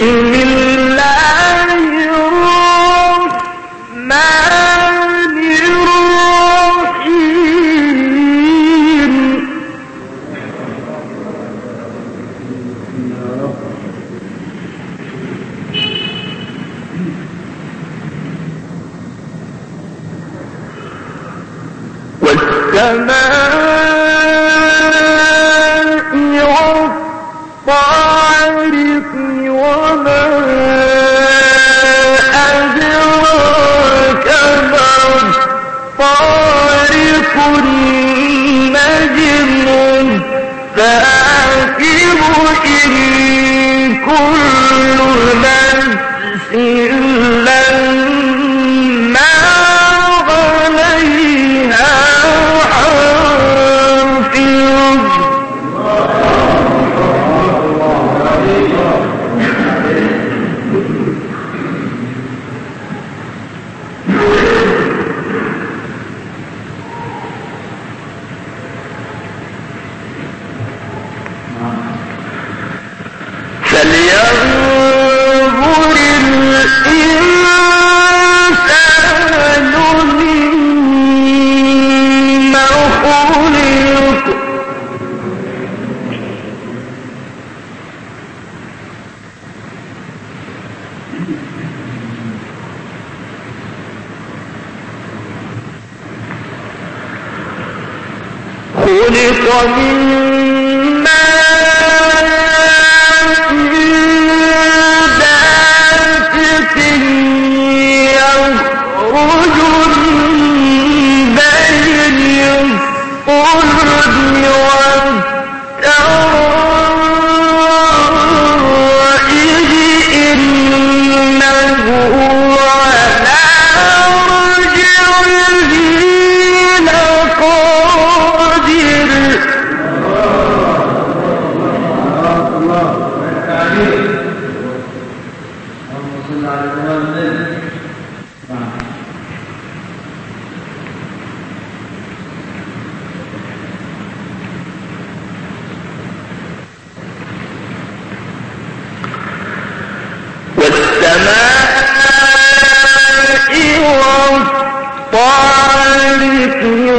إن عليكم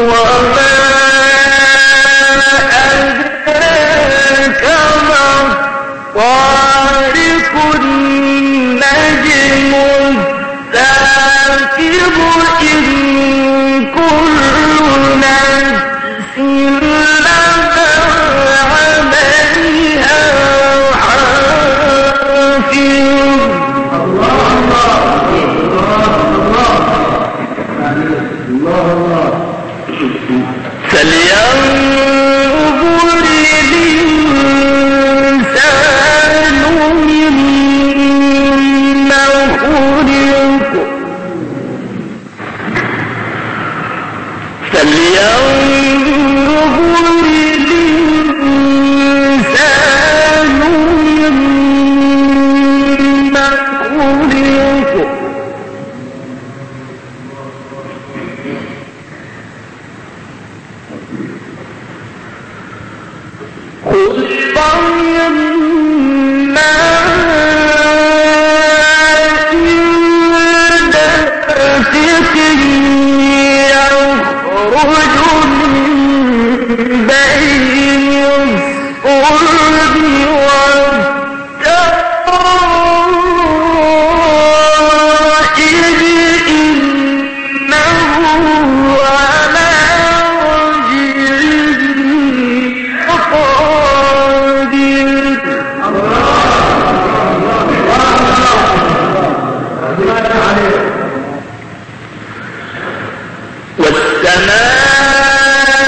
والسماء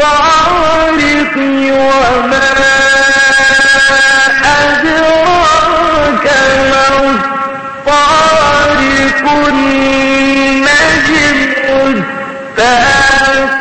والطارق وما أدراك ما الطارق النجم الثاقب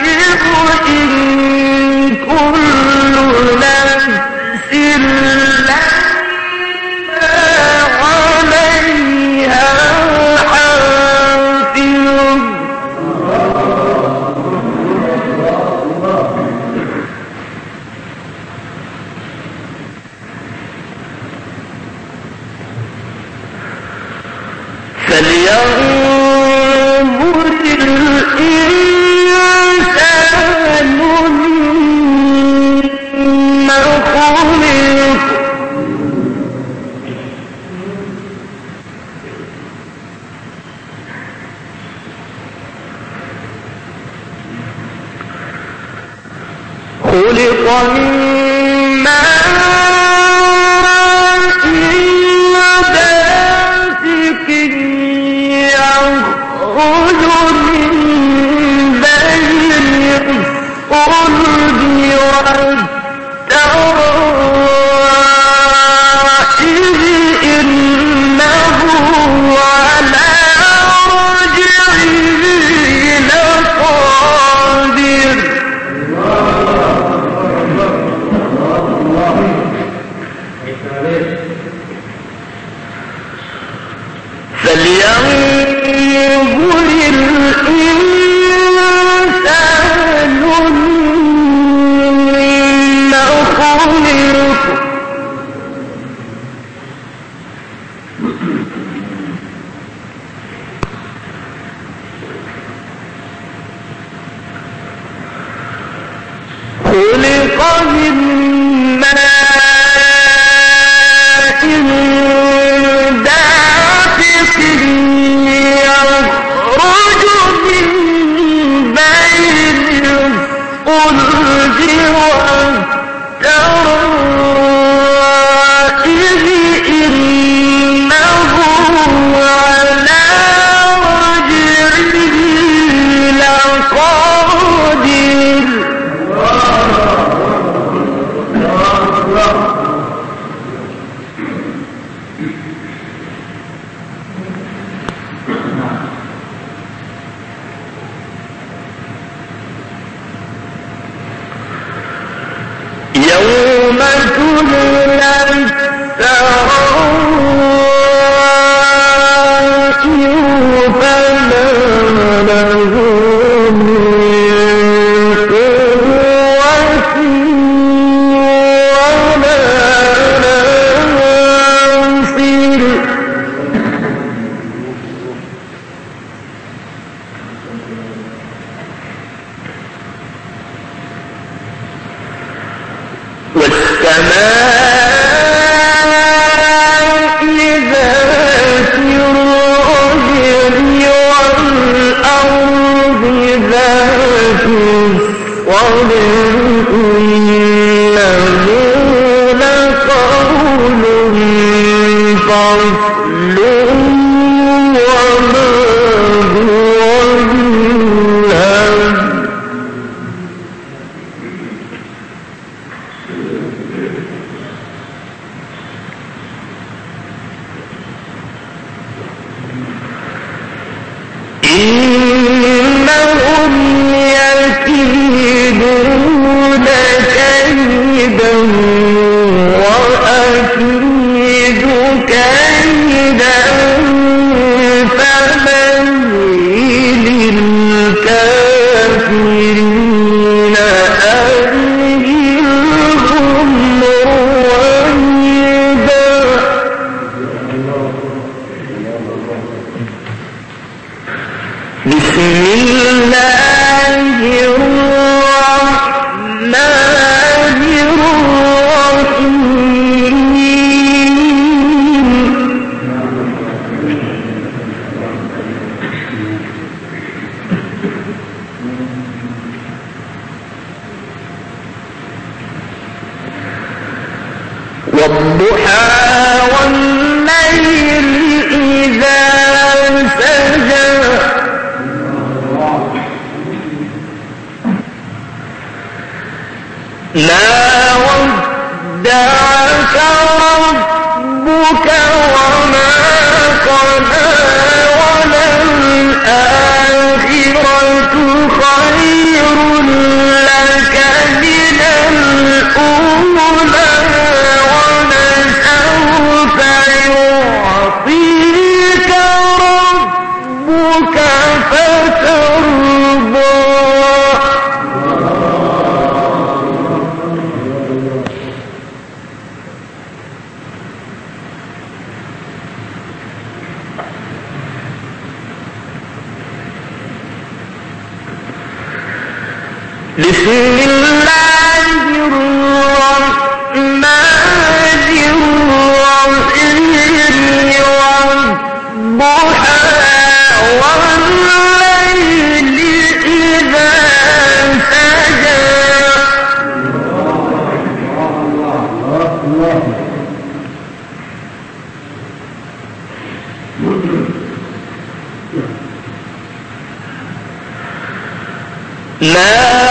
الله الرحمن ما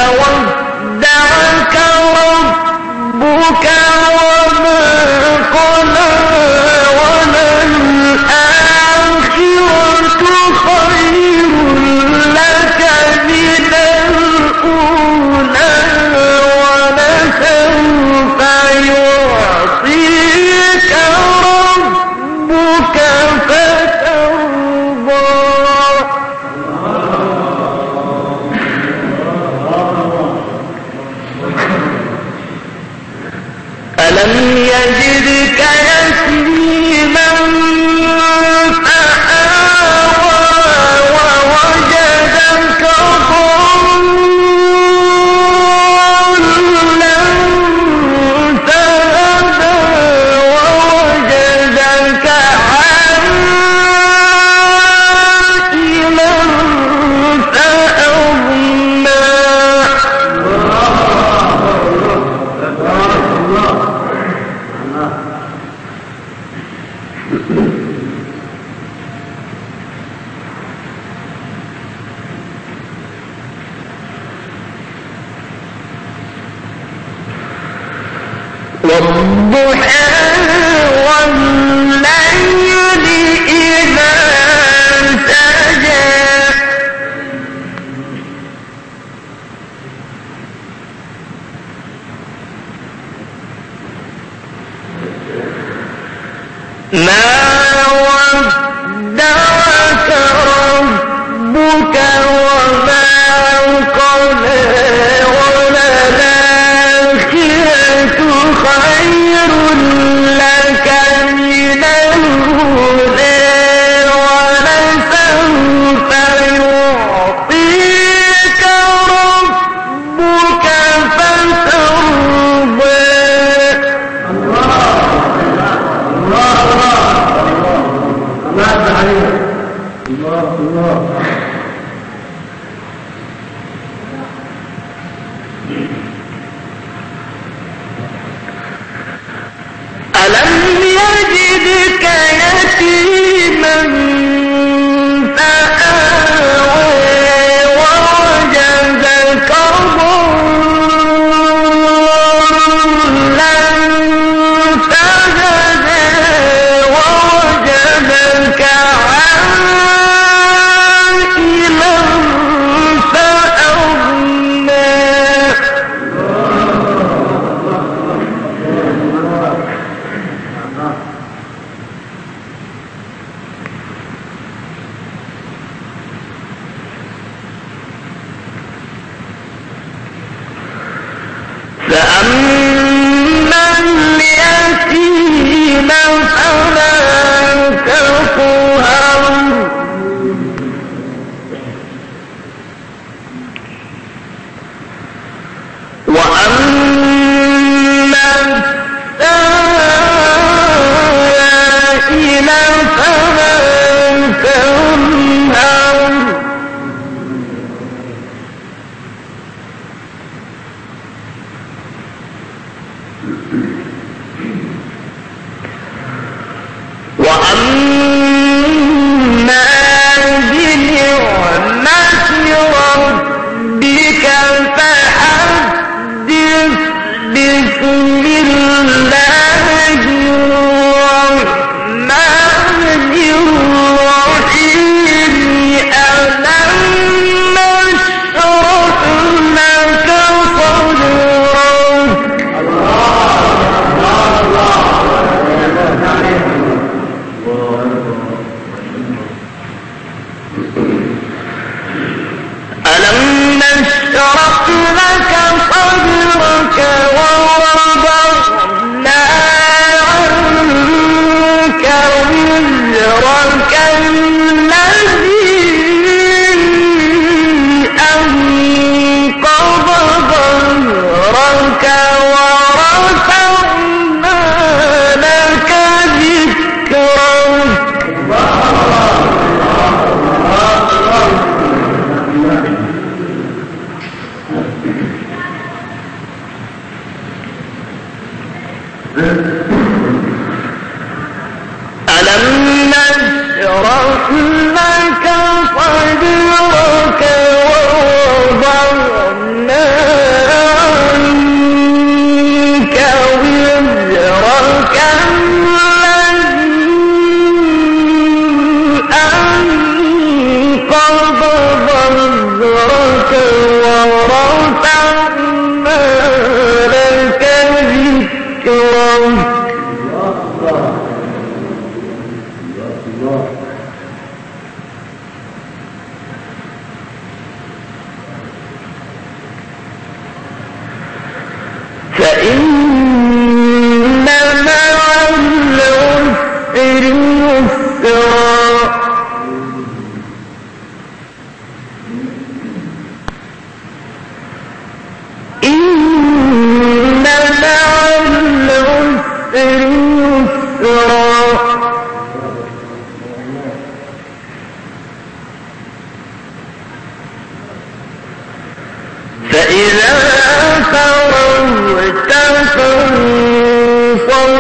ما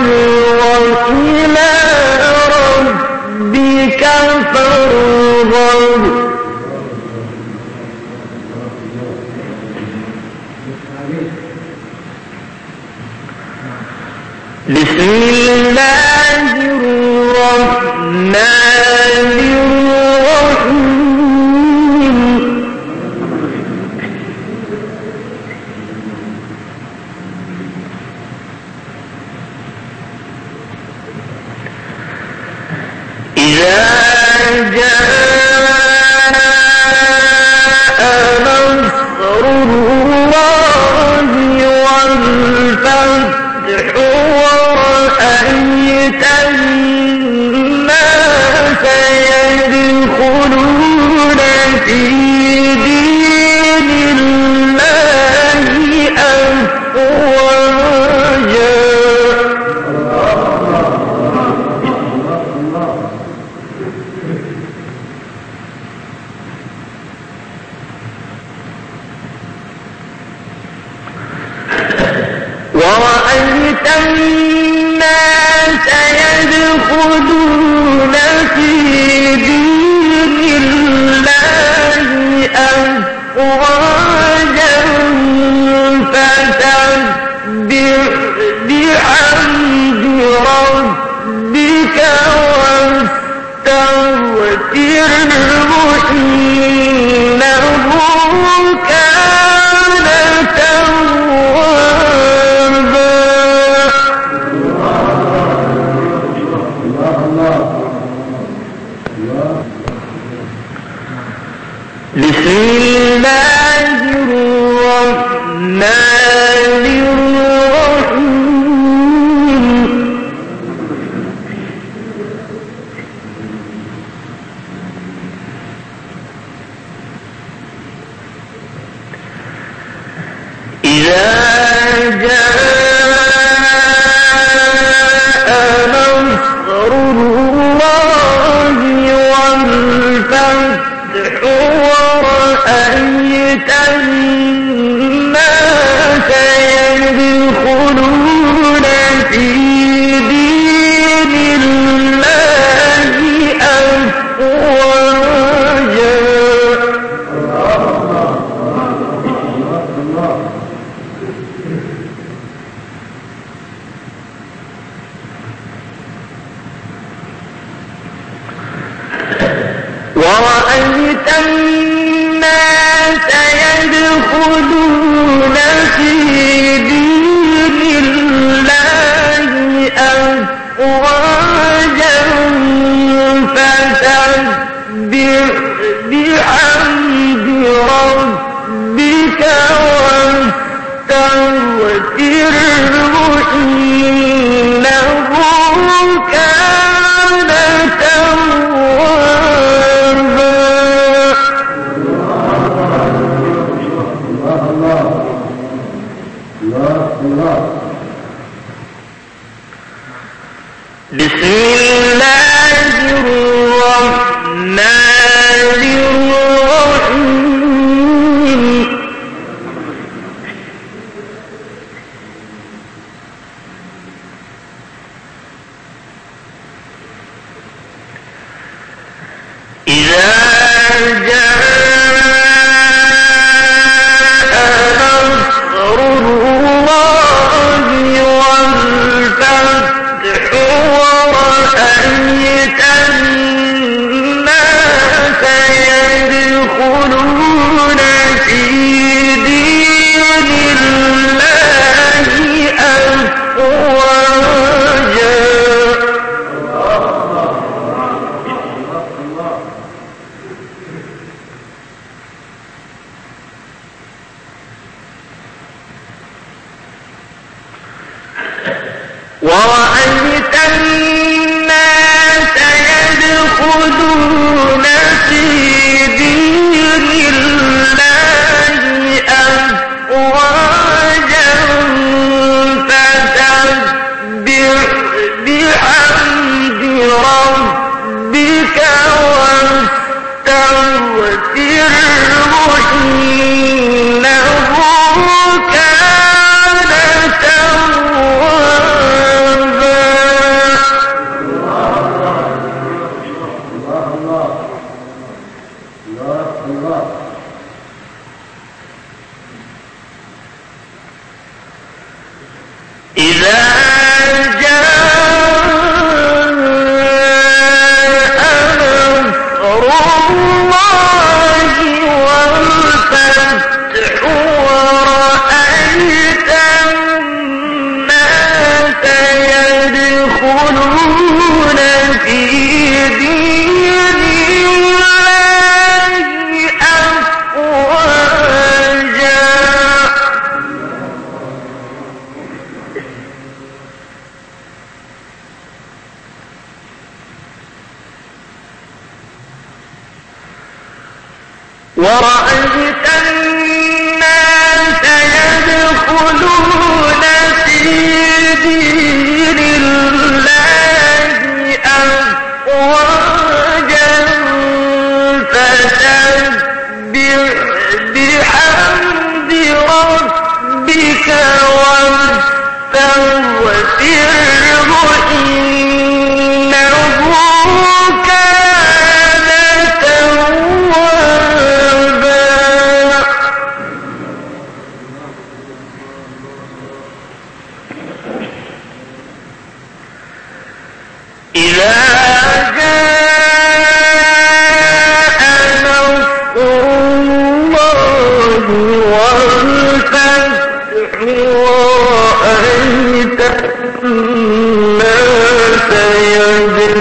Amen. الله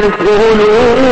صدق